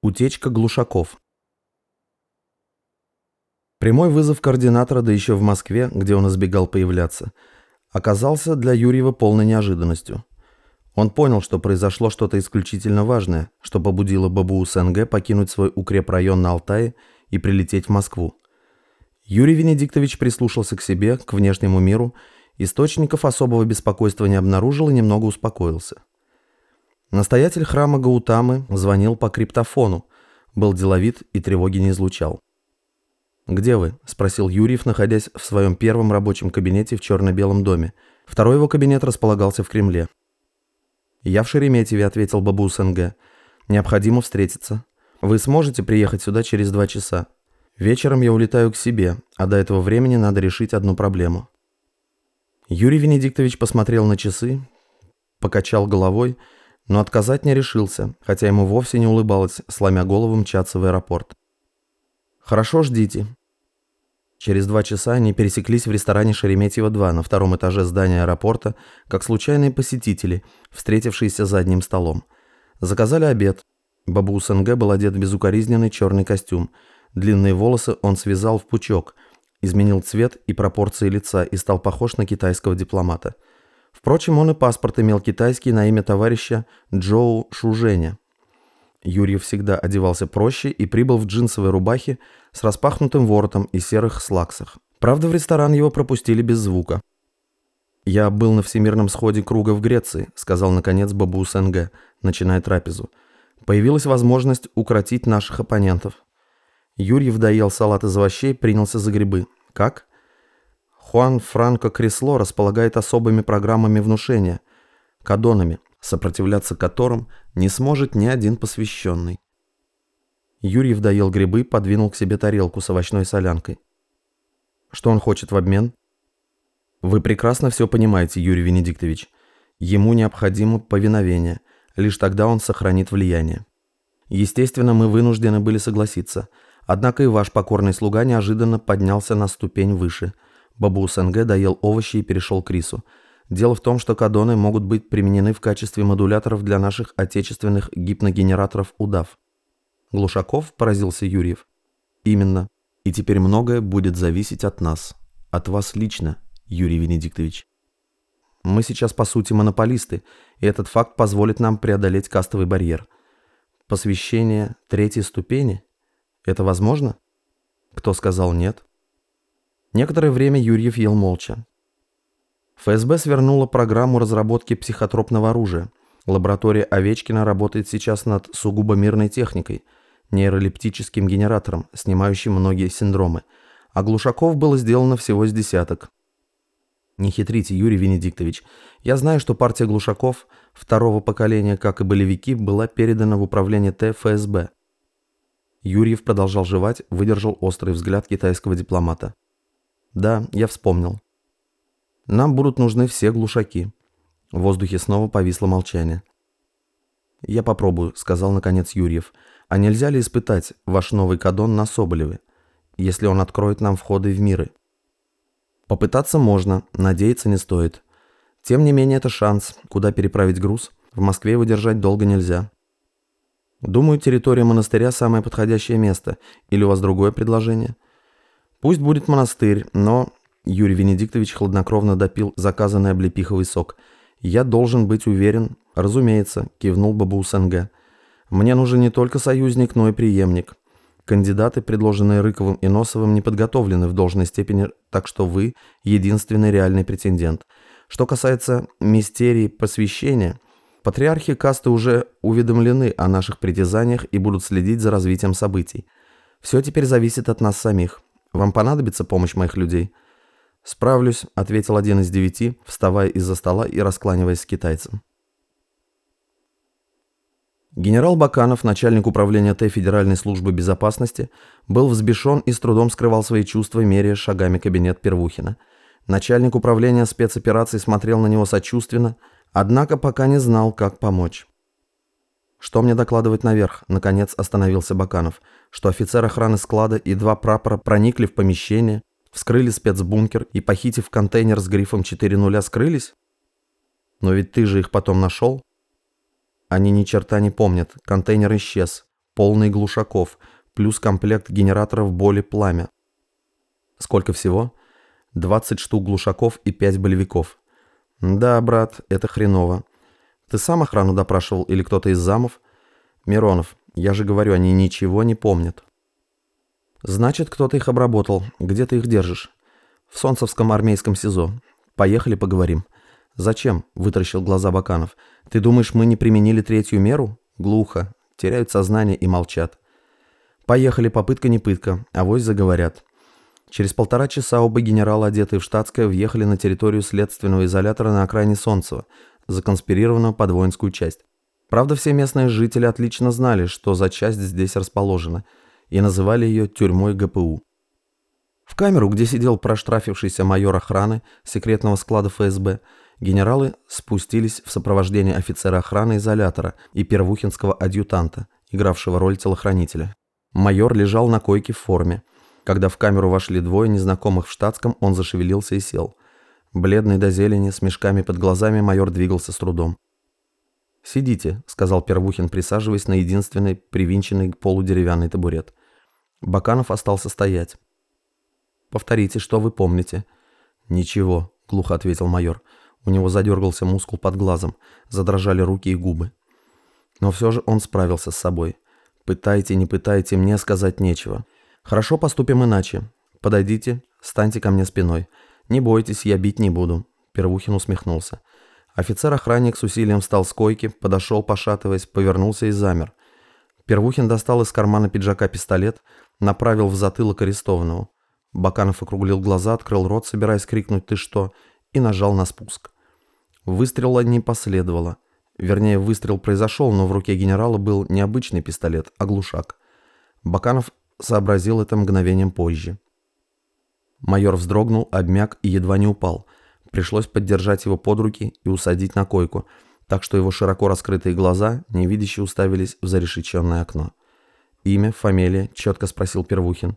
Утечка глушаков. Прямой вызов координатора, да еще в Москве, где он избегал появляться, оказался для Юрьева полной неожиданностью. Он понял, что произошло что-то исключительно важное, что побудило Бабу СНГ покинуть свой укрепрайон на Алтае и прилететь в Москву. Юрий Венедиктович прислушался к себе, к внешнему миру, источников особого беспокойства не обнаружил и немного успокоился. Настоятель храма Гаутамы звонил по криптофону, был деловит и тревоги не излучал. «Где вы?» – спросил Юрьев, находясь в своем первом рабочем кабинете в черно-белом доме. Второй его кабинет располагался в Кремле. «Я в Шереметьеве», – ответил Бабу СНГ. «Необходимо встретиться. Вы сможете приехать сюда через два часа? Вечером я улетаю к себе, а до этого времени надо решить одну проблему». Юрий Венедиктович посмотрел на часы, покачал головой – но отказать не решился, хотя ему вовсе не улыбалось, сломя голову мчаться в аэропорт. «Хорошо, ждите». Через два часа они пересеклись в ресторане Шереметьево-2 на втором этаже здания аэропорта, как случайные посетители, встретившиеся за одним столом. Заказали обед. Бабу СНГ был одет в безукоризненный черный костюм. Длинные волосы он связал в пучок, изменил цвет и пропорции лица и стал похож на китайского дипломата – Впрочем, он и паспорт имел китайский на имя товарища Джоу Шуженя. Юрьев всегда одевался проще и прибыл в джинсовой рубахе с распахнутым воротом и серых слаксах. Правда, в ресторан его пропустили без звука. «Я был на всемирном сходе круга в Греции», — сказал, наконец, Бабу СНГ, начиная трапезу. «Появилась возможность укротить наших оппонентов». Юрьев доел салат из овощей, принялся за грибы. «Как?» Хуан Франко Кресло располагает особыми программами внушения, кадонами, сопротивляться которым не сможет ни один посвященный. Юрьев доел грибы, подвинул к себе тарелку с овощной солянкой. Что он хочет в обмен? Вы прекрасно все понимаете, Юрий Венедиктович. Ему необходимо повиновение, лишь тогда он сохранит влияние. Естественно, мы вынуждены были согласиться, однако и ваш покорный слуга неожиданно поднялся на ступень выше – Бабу СНГ доел овощи и перешел к рису. Дело в том, что кадоны могут быть применены в качестве модуляторов для наших отечественных гипногенераторов удав. Глушаков поразился Юрьев. Именно. И теперь многое будет зависеть от нас. От вас лично, Юрий Венедиктович. Мы сейчас по сути монополисты, и этот факт позволит нам преодолеть кастовый барьер. Посвящение третьей ступени? Это возможно? Кто сказал нет? Некоторое время Юрьев ел молча. ФСБ свернула программу разработки психотропного оружия. Лаборатория Овечкина работает сейчас над сугубо мирной техникой, нейролептическим генератором, снимающим многие синдромы. А глушаков было сделано всего с десяток. Не хитрите, Юрий Венедиктович. Я знаю, что партия глушаков второго поколения, как и болевики, была передана в управление ТФСБ. Юрьев продолжал жевать, выдержал острый взгляд китайского дипломата. Да, я вспомнил. Нам будут нужны все глушаки. В воздухе снова повисло молчание. «Я попробую», — сказал наконец Юрьев. «А нельзя ли испытать ваш новый кадон на Соболеве, если он откроет нам входы в миры?» «Попытаться можно, надеяться не стоит. Тем не менее, это шанс, куда переправить груз. В Москве его держать долго нельзя». «Думаю, территория монастыря – самое подходящее место. Или у вас другое предложение?» Пусть будет монастырь, но... Юрий Венедиктович хладнокровно допил заказанный облепиховый сок. «Я должен быть уверен». «Разумеется», — кивнул Бабу СНГ. «Мне нужен не только союзник, но и преемник. Кандидаты, предложенные Рыковым и Носовым, не подготовлены в должной степени, так что вы — единственный реальный претендент. Что касается мистерии посвящения, патриархи касты уже уведомлены о наших притязаниях и будут следить за развитием событий. Все теперь зависит от нас самих. Вам понадобится помощь моих людей?» «Справлюсь», — ответил один из девяти, вставая из-за стола и раскланиваясь с китайцем. Генерал Баканов, начальник управления Т Федеральной службы безопасности, был взбешен и с трудом скрывал свои чувства, меряя шагами кабинет Первухина. Начальник управления спецопераций смотрел на него сочувственно, однако пока не знал, как помочь. «Что мне докладывать наверх?» – наконец остановился Баканов. «Что офицер охраны склада и два прапора проникли в помещение, вскрыли спецбункер и, похитив контейнер с грифом 4.0, скрылись? Но ведь ты же их потом нашел?» «Они ни черта не помнят. Контейнер исчез. полный глушаков, плюс комплект генераторов боли пламя. Сколько всего? 20 штук глушаков и 5 болевиков. Да, брат, это хреново. Ты сам охрану допрашивал или кто-то из замов? Миронов, я же говорю, они ничего не помнят. Значит, кто-то их обработал. Где ты их держишь? В Солнцевском армейском СИЗО. Поехали поговорим. Зачем? Вытаращил глаза Баканов. Ты думаешь, мы не применили третью меру? Глухо. Теряют сознание и молчат. Поехали, попытка не пытка. Авось заговорят. Через полтора часа оба генерала, одетые в штатское, въехали на территорию следственного изолятора на окраине Солнцева, законспирированного под воинскую часть. Правда, все местные жители отлично знали, что за часть здесь расположена, и называли ее тюрьмой ГПУ. В камеру, где сидел проштрафившийся майор охраны секретного склада ФСБ, генералы спустились в сопровождении офицера охраны изолятора и первухинского адъютанта, игравшего роль телохранителя. Майор лежал на койке в форме. Когда в камеру вошли двое незнакомых в штатском, он зашевелился и сел. Бледный до зелени, с мешками под глазами, майор двигался с трудом. «Сидите», — сказал Первухин, присаживаясь на единственный привинченный к полу деревянный табурет. Баканов остался стоять. «Повторите, что вы помните?» «Ничего», — глухо ответил майор. У него задергался мускул под глазом, задрожали руки и губы. Но все же он справился с собой. «Пытайте, не пытайте, мне сказать нечего. Хорошо, поступим иначе. Подойдите, станьте ко мне спиной. Не бойтесь, я бить не буду». Первухин усмехнулся. Офицер-охранник с усилием встал с койки, подошел, пошатываясь, повернулся и замер. Первухин достал из кармана пиджака пистолет, направил в затылок арестованного. Баканов округлил глаза, открыл рот, собираясь крикнуть «Ты что?» и нажал на спуск. Выстрела не последовало. Вернее, выстрел произошел, но в руке генерала был не обычный пистолет, а глушак. Баканов сообразил это мгновением позже. Майор вздрогнул, обмяк и едва не упал – Пришлось поддержать его под руки и усадить на койку, так что его широко раскрытые глаза невидяще уставились в зарешеченное окно. «Имя, фамилия?» – четко спросил Первухин.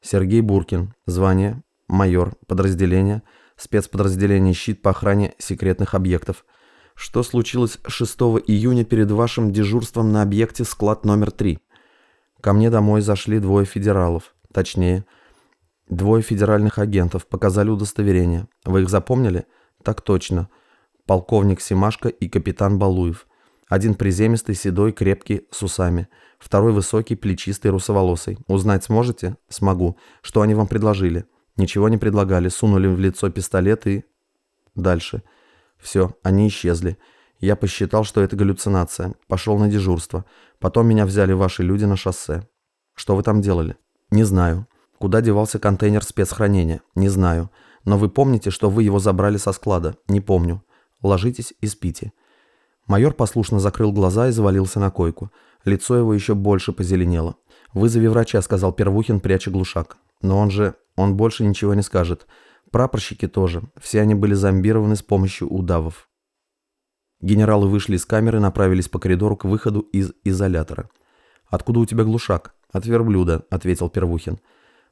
«Сергей Буркин. Звание. Майор. Подразделение. Спецподразделение «Щит» по охране секретных объектов. Что случилось 6 июня перед вашим дежурством на объекте склад номер 3? Ко мне домой зашли двое федералов. Точнее – Двое федеральных агентов показали удостоверение. Вы их запомнили? Так точно. Полковник Симашко и капитан Балуев. Один приземистый, седой, крепкий, с усами. Второй высокий, плечистый, русоволосый. Узнать сможете? Смогу. Что они вам предложили? Ничего не предлагали. Сунули в лицо пистолет и... Дальше. Все, они исчезли. Я посчитал, что это галлюцинация. Пошел на дежурство. Потом меня взяли ваши люди на шоссе. Что вы там делали? Не знаю. Куда девался контейнер спецхранения? Не знаю. Но вы помните, что вы его забрали со склада? Не помню. Ложитесь и спите. Майор послушно закрыл глаза и завалился на койку. Лицо его еще больше позеленело. «Вызови врача», — сказал Первухин, пряча глушак. «Но он же... он больше ничего не скажет. Прапорщики тоже. Все они были зомбированы с помощью удавов». Генералы вышли из камеры направились по коридору к выходу из изолятора. «Откуда у тебя глушак?» «От верблюда», — ответил Первухин.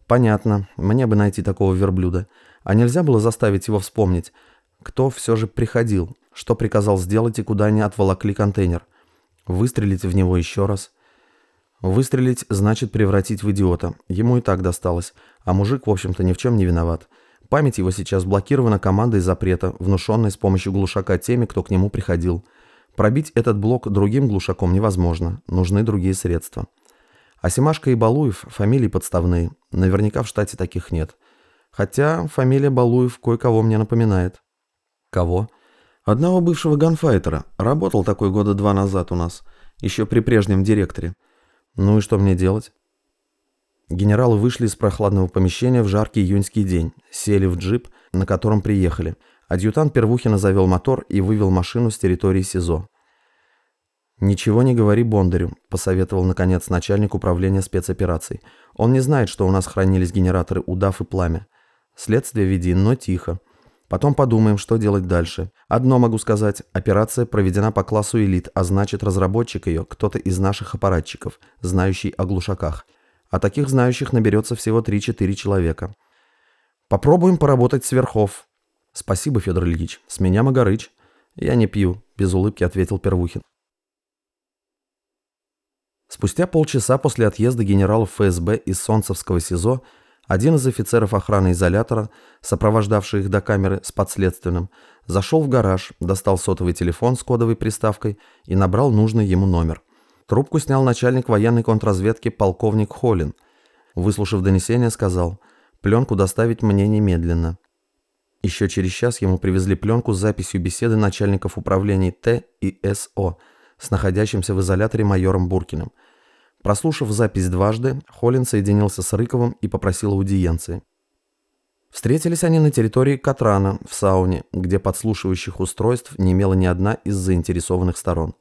Понятно, мне бы найти такого верблюда. А нельзя было заставить его вспомнить, кто все же приходил, что приказал сделать и куда они отволокли контейнер. Выстрелить в него еще раз. Выстрелить значит превратить в идиота. Ему и так досталось. А мужик, в общем-то, ни в чем не виноват. Память его сейчас блокирована командой запрета, внушенной с помощью глушака теми, кто к нему приходил. Пробить этот блок другим глушаком невозможно. Нужны другие средства. А Семашко и Балуев – фамилии подставные. Наверняка в штате таких нет. Хотя фамилия Балуев кое-кого мне напоминает. Кого? Одного бывшего ганфайтера. Работал такой года два назад у нас. Еще при прежнем директоре. Ну и что мне делать? Генералы вышли из прохладного помещения в жаркий июньский день. Сели в джип, на котором приехали. Адъютант Первухина завел мотор и вывел машину с территории СИЗО. «Ничего не говори Бондарю», – посоветовал, наконец, начальник управления спецопераций. «Он не знает, что у нас хранились генераторы удав и пламя. Следствие веди, но тихо. Потом подумаем, что делать дальше. Одно могу сказать, операция проведена по классу элит, а значит, разработчик ее – кто-то из наших аппаратчиков, знающий о глушаках. А таких знающих наберется всего 3-4 человека. Попробуем поработать с верхов». «Спасибо, Федор Ильич. С меня Магарыч». «Я не пью», – без улыбки ответил Первухин. Спустя полчаса после отъезда генералов ФСБ из Солнцевского СИЗО один из офицеров охраны изолятора, сопровождавший их до камеры с подследственным, зашел в гараж, достал сотовый телефон с кодовой приставкой и набрал нужный ему номер. Трубку снял начальник военной контрразведки полковник Холлин. Выслушав донесение, сказал «Пленку доставить мне немедленно». Еще через час ему привезли пленку с записью беседы начальников управлений Т и СО с находящимся в изоляторе майором Буркиным. Прослушав запись дважды, Холлин соединился с Рыковым и попросил аудиенции. Встретились они на территории Катрана, в сауне, где подслушивающих устройств не имела ни одна из заинтересованных сторон.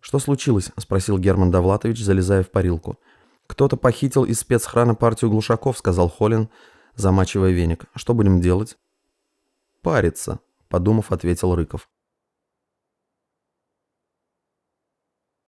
«Что случилось?» – спросил Герман Довлатович, залезая в парилку. «Кто-то похитил из спецхрана партию глушаков», – сказал Холлин, замачивая веник. «Что будем делать?» «Париться», – подумав, ответил Рыков.